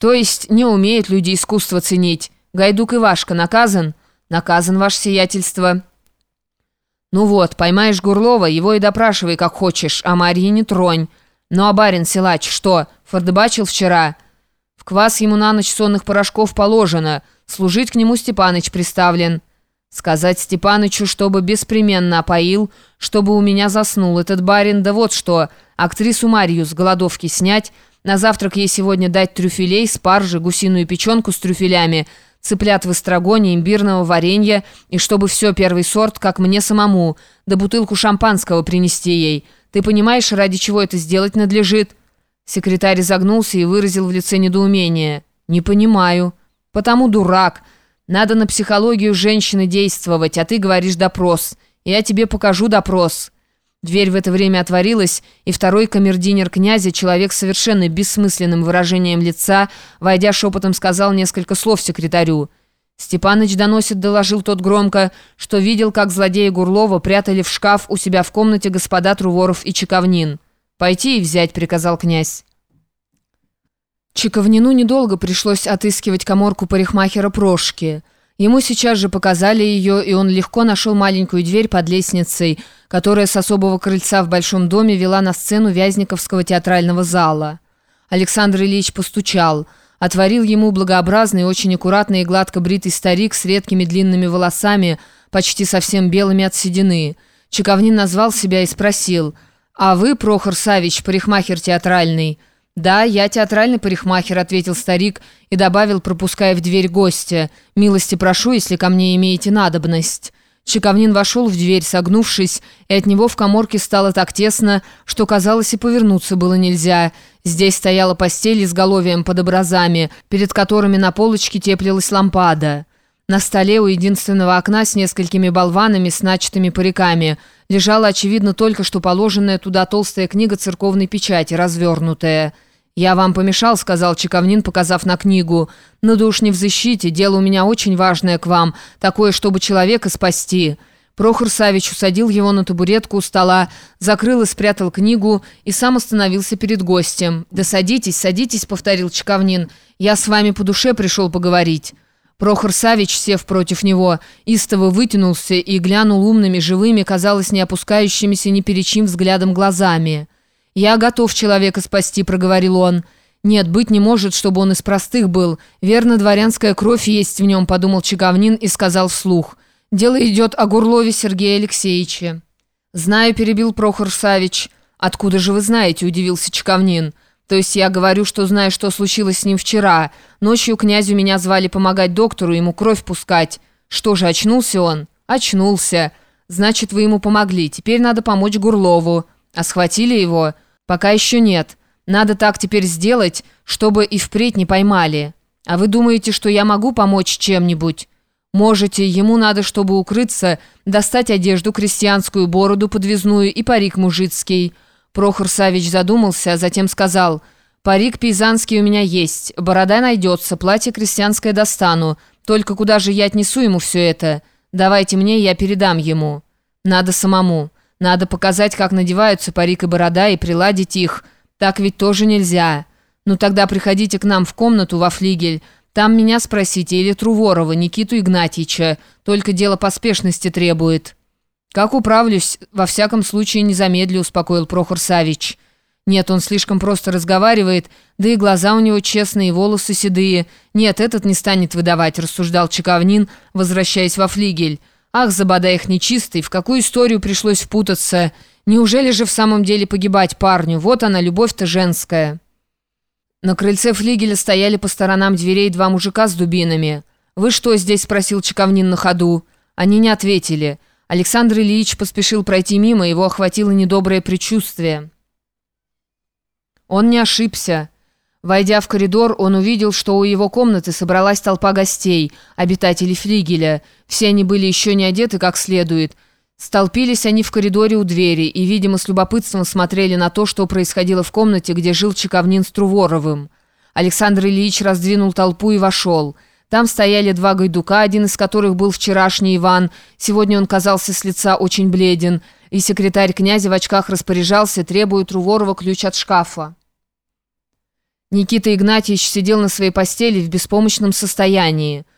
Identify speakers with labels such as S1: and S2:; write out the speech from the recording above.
S1: То есть не умеют люди искусство ценить. Гайдук Ивашка наказан? Наказан, ваше сиятельство. Ну вот, поймаешь Гурлова, его и допрашивай, как хочешь, а Марьи не тронь. Ну а барин Силач что, фордебачил вчера? В квас ему на ночь сонных порошков положено, служить к нему Степаныч приставлен. Сказать Степанычу, чтобы беспременно опоил, чтобы у меня заснул этот барин, да вот что, актрису Марью с голодовки снять, на завтрак ей сегодня дать трюфелей, спаржи, гусиную печенку с трюфелями, цыплят в эстрагоне, имбирного варенья, и чтобы все первый сорт, как мне самому, да бутылку шампанского принести ей. Ты понимаешь, ради чего это сделать надлежит?» Секретарь загнулся и выразил в лице недоумение. «Не понимаю. Потому дурак». Надо на психологию женщины действовать, а ты говоришь допрос. Я тебе покажу допрос». Дверь в это время отворилась, и второй камердинер князя, человек с совершенно бессмысленным выражением лица, войдя шепотом сказал несколько слов секретарю. Степаныч доносит, доложил тот громко, что видел, как злодеи Гурлова прятали в шкаф у себя в комнате господа Труворов и Чековнин. «Пойти и взять», — приказал князь. Чековнину недолго пришлось отыскивать коморку парикмахера Прошки. Ему сейчас же показали ее, и он легко нашел маленькую дверь под лестницей, которая с особого крыльца в большом доме вела на сцену Вязниковского театрального зала. Александр Ильич постучал. Отворил ему благообразный, очень аккуратный и гладко бритый старик с редкими длинными волосами, почти совсем белыми от седины. Чековнин назвал себя и спросил, «А вы, Прохор Савич, парикмахер театральный?» «Да, я театральный парикмахер», — ответил старик и добавил, пропуская в дверь гостя. «Милости прошу, если ко мне имеете надобность». Чековнин вошел в дверь, согнувшись, и от него в коморке стало так тесно, что, казалось, и повернуться было нельзя. Здесь стояла постель с головием под образами, перед которыми на полочке теплилась лампада. На столе у единственного окна с несколькими болванами с начатыми париками лежала, очевидно, только что положенная туда толстая книга церковной печати, развернутая. «Я вам помешал», — сказал Чековнин, показав на книгу. «Ну да уж не в защите, дело у меня очень важное к вам, такое, чтобы человека спасти». Прохор Савич усадил его на табуретку у стола, закрыл и спрятал книгу и сам остановился перед гостем. «Да садитесь, садитесь», — повторил Чековнин. «Я с вами по душе пришел поговорить». Прохор Савич, сев против него, истово вытянулся и глянул умными, живыми, казалось, не опускающимися ни перед чьим взглядом глазами. «Я готов человека спасти», — проговорил он. «Нет, быть не может, чтобы он из простых был. Верно, дворянская кровь есть в нем», — подумал Чековнин и сказал вслух. «Дело идет о Гурлове Сергея Алексеевиче». «Знаю», — перебил Прохор Савич. «Откуда же вы знаете?» — удивился Чековнин. То есть я говорю, что знаю, что случилось с ним вчера. Ночью князю меня звали помогать доктору, ему кровь пускать. Что же, очнулся он? Очнулся. Значит, вы ему помогли. Теперь надо помочь Гурлову. А схватили его? Пока еще нет. Надо так теперь сделать, чтобы и впредь не поймали. А вы думаете, что я могу помочь чем-нибудь? Можете, ему надо, чтобы укрыться, достать одежду, крестьянскую бороду подвязную и парик мужицкий». Прохор Савич задумался, а затем сказал, «Парик пейзанский у меня есть, борода найдется, платье крестьянское достану. Только куда же я отнесу ему все это? Давайте мне, я передам ему. Надо самому. Надо показать, как надеваются парик и борода, и приладить их. Так ведь тоже нельзя. Ну тогда приходите к нам в комнату во флигель». Там меня спросите, или Труворова, Никиту Игнатьича. Только дело поспешности требует». «Как управлюсь, во всяком случае не замедлю», — успокоил Прохор Савич. «Нет, он слишком просто разговаривает, да и глаза у него честные, волосы седые. Нет, этот не станет выдавать», — рассуждал Чековнин, возвращаясь во флигель. «Ах, забодай их нечистый, в какую историю пришлось впутаться? Неужели же в самом деле погибать парню? Вот она, любовь-то женская». На крыльце флигеля стояли по сторонам дверей два мужика с дубинами. «Вы что здесь?» — спросил Чековнин на ходу. Они не ответили. Александр Ильич поспешил пройти мимо, его охватило недоброе предчувствие. Он не ошибся. Войдя в коридор, он увидел, что у его комнаты собралась толпа гостей, обитателей флигеля. Все они были еще не одеты как следует. Столпились они в коридоре у двери и, видимо, с любопытством смотрели на то, что происходило в комнате, где жил Чековнин с Труворовым. Александр Ильич раздвинул толпу и вошел – там стояли два гайдука, один из которых был вчерашний Иван. Сегодня он казался с лица очень бледен. И секретарь князя в очках распоряжался, требуя Труворова ключ от шкафа. Никита Игнатьевич сидел на своей постели в беспомощном состоянии.